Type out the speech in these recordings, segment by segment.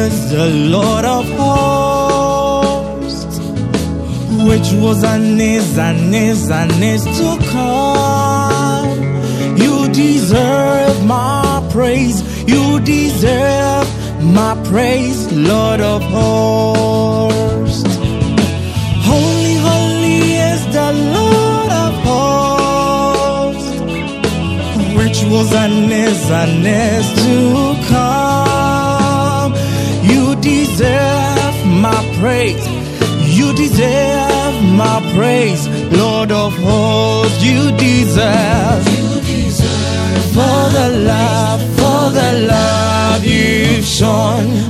Is the Lord of hosts, which was and is and is and is to come. You deserve my praise. You deserve my praise, Lord of hosts. Holy, holy is the Lord of hosts, which was and is and is to come. Praise. You deserve my praise, Lord of hosts. You deserve for the love, for the love you've shown.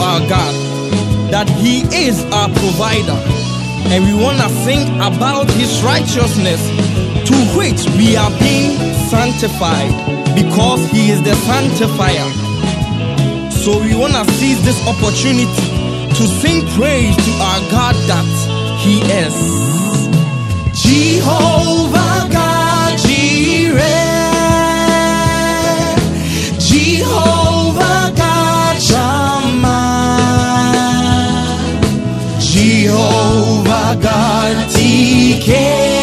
our God that He is our provider, and we want to sing about His righteousness to which we are being sanctified because He is the sanctifier. So we want to seize this opportunity to sing praise to our God that He is Jehovah God Tsidkenu,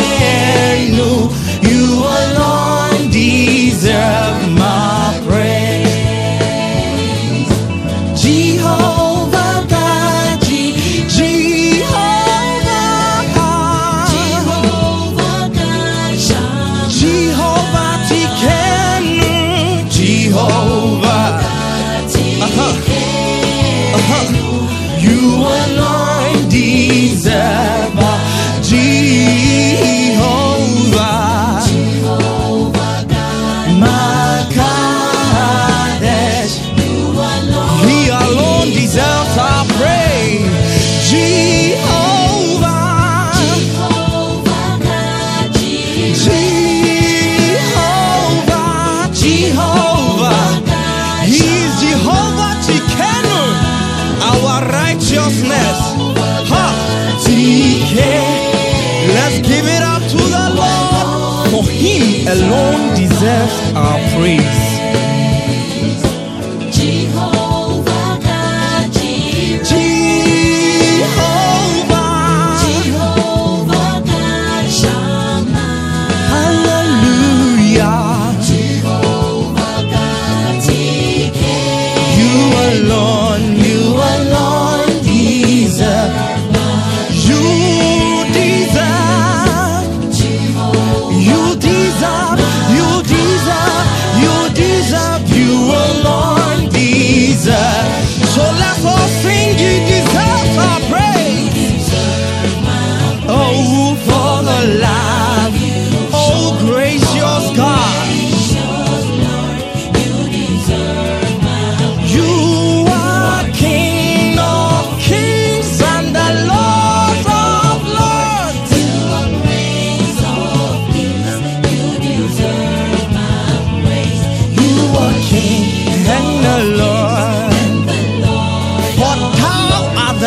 alone deserves our praise.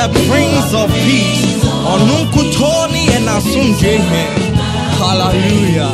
The Prince of Peace. Onunkutoni and Asunjehe. Hallelujah.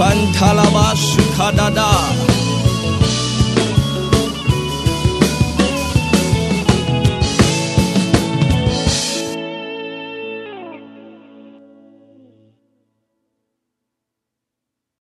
Santalaba Sukadada.